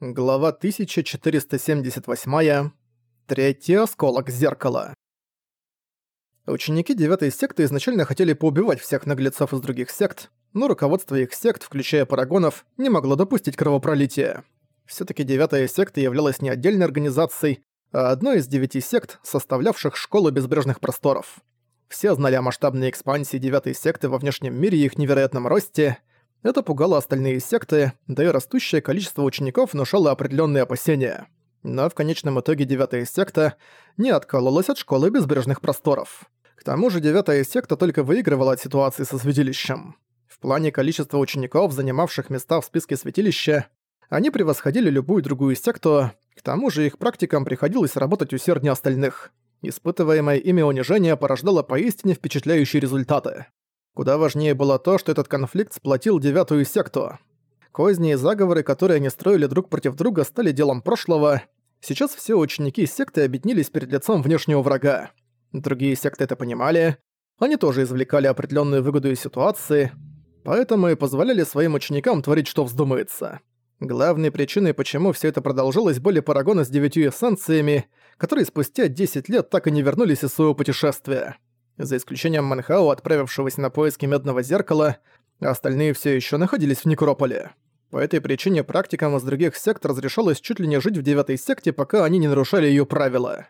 Глава 1478. Третий осколок зеркала. Ученики девятой секты изначально хотели поубивать всех наглецов из других сект, но руководство их сект, включая парагонов, не могло допустить кровопролития. Всё-таки девятая секта являлась не отдельной организацией, а одной из девяти сект, составлявших Школу Безбрежных Просторов. Все знали о масштабной экспансии девятой секты во внешнем мире и их невероятном росте – это пугало остальные секты, да и растущее количество учеников внушало определенные опасения. Но в конечном итоге девятая секта не откололась от школы безбрежных просторов. К тому же девятая секта только выигрывала от ситуации со святилищем. В плане количества учеников, занимавших места в списке святилища, они превосходили любую другую секту, к тому же их практикам приходилось работать усерднее остальных. Испытываемое ими унижение порождало поистине впечатляющие результаты. Куда важнее было то, что этот конфликт сплотил девятую секту. Козни и заговоры, которые они строили друг против друга, стали делом прошлого. Сейчас все ученики секты объединились перед лицом внешнего врага. Другие секты это понимали. Они тоже извлекали определенную выгоду из ситуации, поэтому и позволяли своим ученикам творить, что вздумается. Главной причиной, почему все это продолжилось, были парагоны с девятью эссенциями, которые спустя 10 лет так и не вернулись из своего путешествия. За исключением Манхао, отправившегося на поиски Медного Зеркала, остальные все еще находились в Некрополе. По этой причине практикам из других сект разрешалось чуть ли не жить в девятой секте, пока они не нарушали ее правила.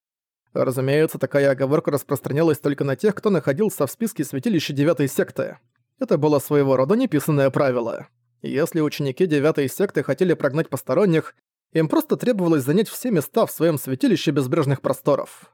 Разумеется, такая оговорка распространялась только на тех, кто находился в списке святилища девятой секты. Это было своего рода неписанное правило. Если ученики девятой секты хотели прогнать посторонних, им просто требовалось занять все места в своем святилище безбрежных просторов.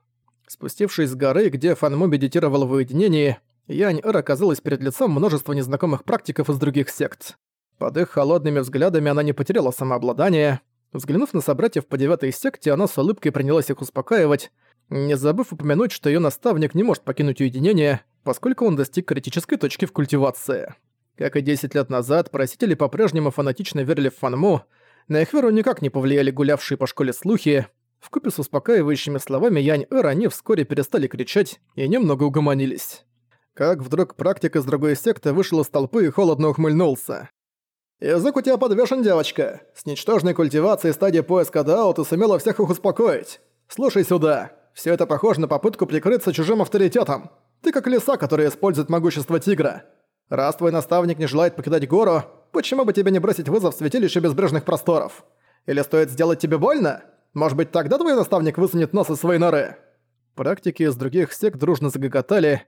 Спустившись с горы, где Фанму медитировал в уединении, Янь-Эр оказалась перед лицом множества незнакомых практиков из других сект. Под их холодными взглядами она не потеряла самообладание. Взглянув на собратьев по девятой секте, она с улыбкой принялась их успокаивать, не забыв упомянуть, что её наставник не может покинуть уединение, поскольку он достиг критической точки в культивации. Как и 10 лет назад, просители по-прежнему фанатично верили в Фанму, на их веру никак не повлияли гулявшие по школе слухи, Вкупе с успокаивающими словами Янь-Эр они вскоре перестали кричать и немного угомонились. Как вдруг практик из другой секты вышел из толпы и холодно ухмыльнулся. «Язык у тебя подвешен, девочка. С ничтожной культивацией стадии поиска Дао ты сумела всех их успокоить. Слушай сюда. Все это похоже на попытку прикрыться чужим авторитетом. Ты как лиса, которая использует могущество тигра. Раз твой наставник не желает покидать гору, почему бы тебе не бросить вызов в святилище безбрежных просторов? Или стоит сделать тебе больно? Может быть, тогда твой наставник высунет нос из своей норы?» Практики из других сект дружно загоготали.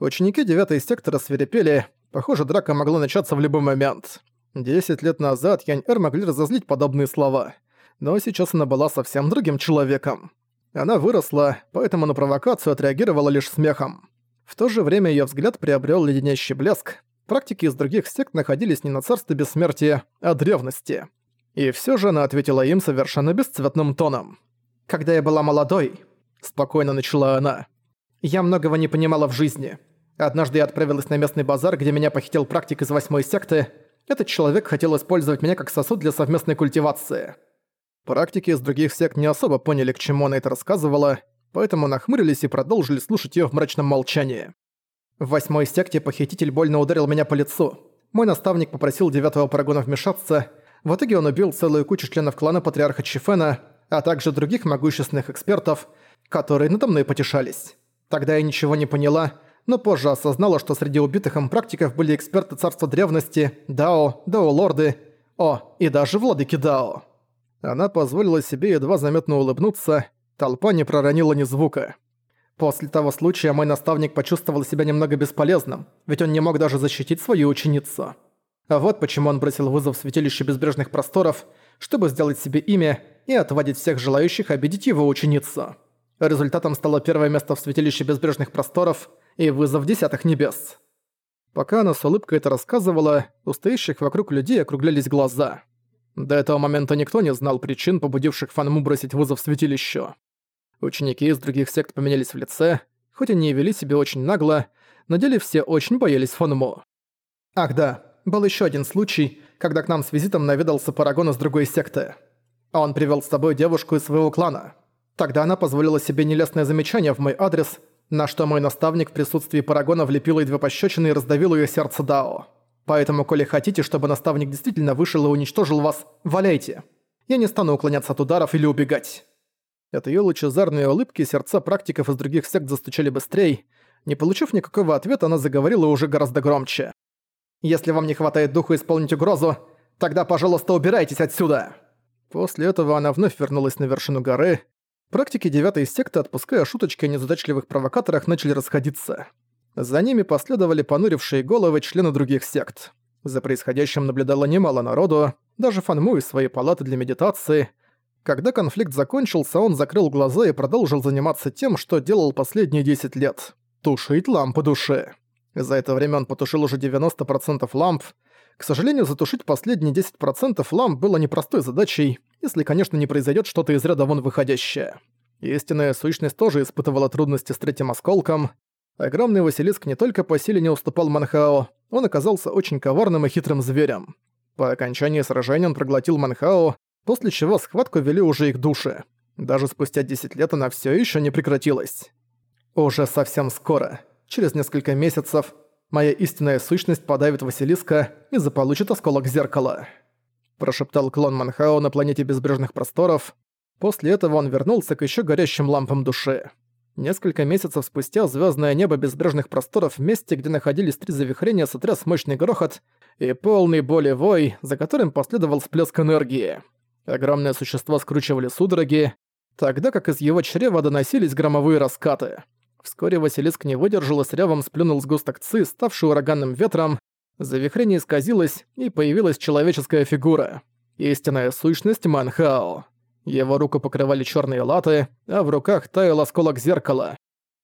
Ученики девятой секты свирепели. Похоже, драка могла начаться в любой момент. Десять лет назад Янь-Эр могли разозлить подобные слова. Но сейчас она была совсем другим человеком. Она выросла, поэтому на провокацию отреагировала лишь смехом. В то же время её взгляд приобрёл леденящий блеск. Практики из других сект находились не на царстве бессмертия, а древности. И все же она ответила им совершенно бесцветным тоном. «Когда я была молодой», — спокойно начала она, — «я многого не понимала в жизни. Однажды я отправилась на местный базар, где меня похитил практик из восьмой секты. Этот человек хотел использовать меня как сосуд для совместной культивации». Практики из других сект не особо поняли, к чему она это рассказывала, поэтому нахмурились и продолжили слушать её в мрачном молчании. В восьмой секте похититель больно ударил меня по лицу. Мой наставник попросил девятого парагона вмешаться, в итоге он убил целую кучу членов клана Патриарха Чифена, а также других могущественных экспертов, которые надо мной потешались. Тогда я ничего не поняла, но позже осознала, что среди убитых им практиков были эксперты царства древности, Дао, Дао-лорды, о, и даже владыки Дао. Она позволила себе едва заметно улыбнуться, толпа не проронила ни звука. После того случая мой наставник почувствовал себя немного бесполезным, ведь он не мог даже защитить свою ученицу. А вот почему он бросил вызов в святилище безбрежных просторов, чтобы сделать себе имя и отводить всех желающих обидеть его ученицу. Результатом стало первое место в святилище безбрежных просторов и вызов десятых небес. Пока она с улыбкой это рассказывала, у стоящих вокруг людей округлялись глаза. До этого момента никто не знал причин, побудивших Фанму бросить вызов святилищу. Ученики из других сект поменялись в лице, хоть они и вели себя очень нагло, но деле все очень боялись Фанму. Ах да, был еще один случай, когда к нам с визитом наведался Парагон из другой секты. Он привел с собой девушку из своего клана. Тогда она позволила себе нелестное замечание в мой адрес, на что мой наставник в присутствии Парагона влепил ей две пощечины и раздавил ее сердце Дао. Поэтому, коли хотите, чтобы наставник действительно вышел и уничтожил вас, валяйте. Я не стану уклоняться от ударов или убегать». От её лучезарной улыбки сердца практиков из других сект застучали быстрее. Не получив никакого ответа, она заговорила уже гораздо громче. «Если вам не хватает духу исполнить угрозу, тогда, пожалуйста, убирайтесь отсюда!» После этого она вновь вернулась на вершину горы. Практики девятой секты, отпуская шуточки о незадачливых провокаторах, начали расходиться. За ними последовали понурившие головы члены других сект. За происходящим наблюдало немало народу, даже Фанму из своей палаты для медитации. Когда конфликт закончился, он закрыл глаза и продолжил заниматься тем, что делал последние 10 лет – тушить лампы души. За это время он потушил уже 90% ламп. К сожалению, затушить последние 10% ламп было непростой задачей, если, конечно, не произойдет что-то из ряда вон выходящее. Истинная сущность тоже испытывала трудности с третьим осколком. Огромный Василиск не только по силе не уступал Манхао, он оказался очень коварным и хитрым зверем. По окончании сражения он проглотил Манхао, после чего схватку вели уже их души. Даже спустя 10 лет она все еще не прекратилась. Уже совсем скоро, через несколько месяцев, моя истинная сущность подавит Василиска и заполучит осколок зеркала. Прошептал клон Манхао на планете Безбрежных Просторов. После этого он вернулся к еще горящим лампам души. Несколько месяцев спустя звездное небо безбрежных просторов в месте, где находились три завихрения, сотряс мощный грохот и полный боли вой, за которым последовал всплеск энергии. Огромное существо скручивали судороги, тогда как из его чрева доносились громовые раскаты. Вскоре Василиск не выдержал и с рявом сплюнул сгусток ци, ставший ураганным ветром, завихрение исказилось, и появилась человеческая фигура. Истинная сущность Манхао. Его руку покрывали черные латы, а в руках таял осколок зеркала.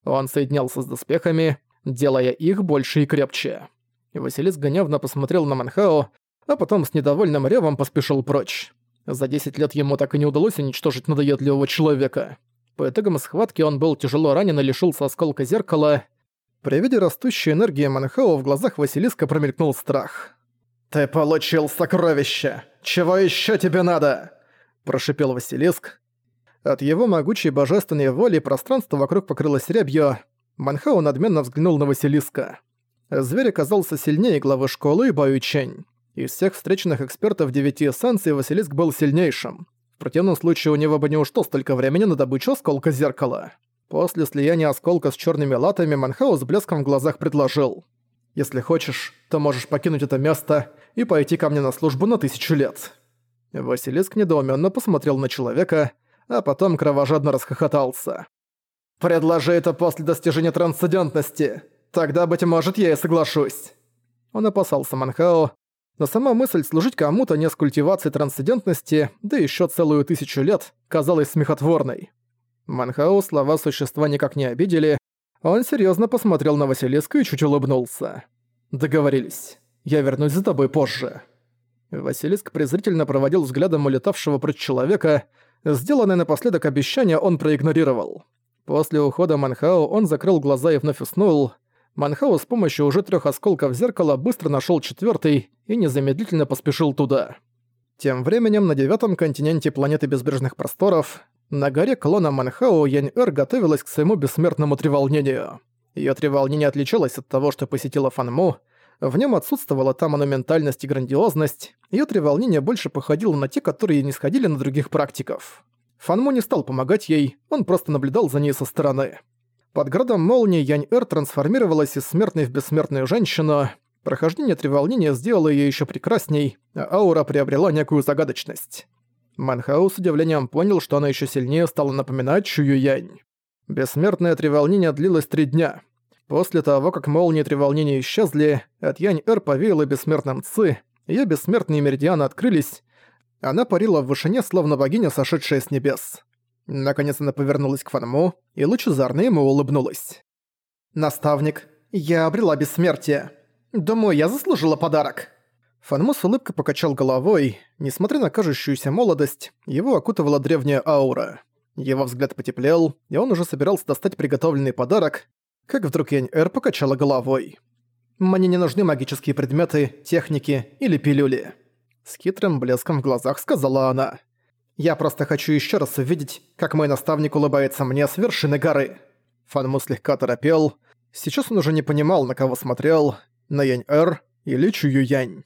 Он соединялся с доспехами, делая их больше и крепче. Василис гневно посмотрел на Манхао, а потом с недовольным ревом поспешил прочь. За 10 лет ему так и не удалось уничтожить надоедливого человека. По итогам схватки он был тяжело ранен и лишился осколка зеркала. При виде растущей энергии Манхао в глазах Василиска промелькнул страх. «Ты получил сокровище! Чего еще тебе надо?» прошипел Василиск. От его могучей божественной воли пространство вокруг покрылось рябью. Манхао надменно взглянул на Василиска. Зверь оказался сильнее главы школы Баю Чэнь. Из всех встреченных экспертов девяти эссенций Василиск был сильнейшим. Противном случае у него бы не ушло столько времени на добычу осколка зеркала. После слияния осколка с черными латами Манхао с блеском в глазах предложил. «Если хочешь, то можешь покинуть это место и пойти ко мне на службу на тысячу лет». Василиск недоуменно посмотрел на человека, а потом кровожадно расхохотался. «Предложи это после достижения трансцендентности. Тогда, быть может, я и соглашусь». Он опасался Манхао, но сама мысль служить кому-то не с культивацией трансцендентности, да еще целую тысячу лет, казалась смехотворной. Манхао слова существа никак не обидели, он серьезно посмотрел на Василиска и чуть улыбнулся. «Договорились. Я вернусь за тобой позже». Василиск презрительно проводил взглядом улетавшего прочь человека. Сделанное напоследок обещание он проигнорировал. После ухода Манхао он закрыл глаза и вновь уснул. Манхао с помощью уже трех осколков зеркала быстро нашел четвертый и незамедлительно поспешил туда. Тем временем на девятом континенте планеты Безбрежных Просторов на горе клона Манхао Янь-Эр готовилась к своему бессмертному треволнению. Её треволнение отличалось от того, что посетила Фанму, в нем отсутствовала та монументальность и грандиозность, её треволнение больше походило на те, которые не сходили на других практиков. Фанму не стал помогать ей, он просто наблюдал за ней со стороны. Под градом молнии Янь-Эр трансформировалась из смертной в бессмертную женщину, прохождение треволнения сделало её ещё прекрасней, а аура приобрела некую загадочность. Манхау с удивлением понял, что она ещё сильнее стала напоминать Чую Янь. Бессмертное треволнение длилось три дня — После того, как молнии треволнения исчезли, от Янь-Эр повеяло бессмертным Ци, её бессмертные меридианы открылись, она парила в вышине, словно богиня, сошедшая с небес. Наконец она повернулась к Фанму и лучезарно ему улыбнулась. «Наставник, я обрела бессмертие. Думаю, я заслужила подарок». Фанму с улыбкой покачал головой. Несмотря на кажущуюся молодость, его окутывала древняя аура. Его взгляд потеплел, и он уже собирался достать приготовленный подарок, как вдруг Янь-Эр покачала головой. «Мне не нужны магические предметы, техники или пилюли». С хитрым блеском в глазах сказала она. «Я просто хочу еще раз увидеть, как мой наставник улыбается мне с вершины горы». Фанму слегка торопел. Сейчас он уже не понимал, на кого смотрел, на Янь-Эр или Чую Янь.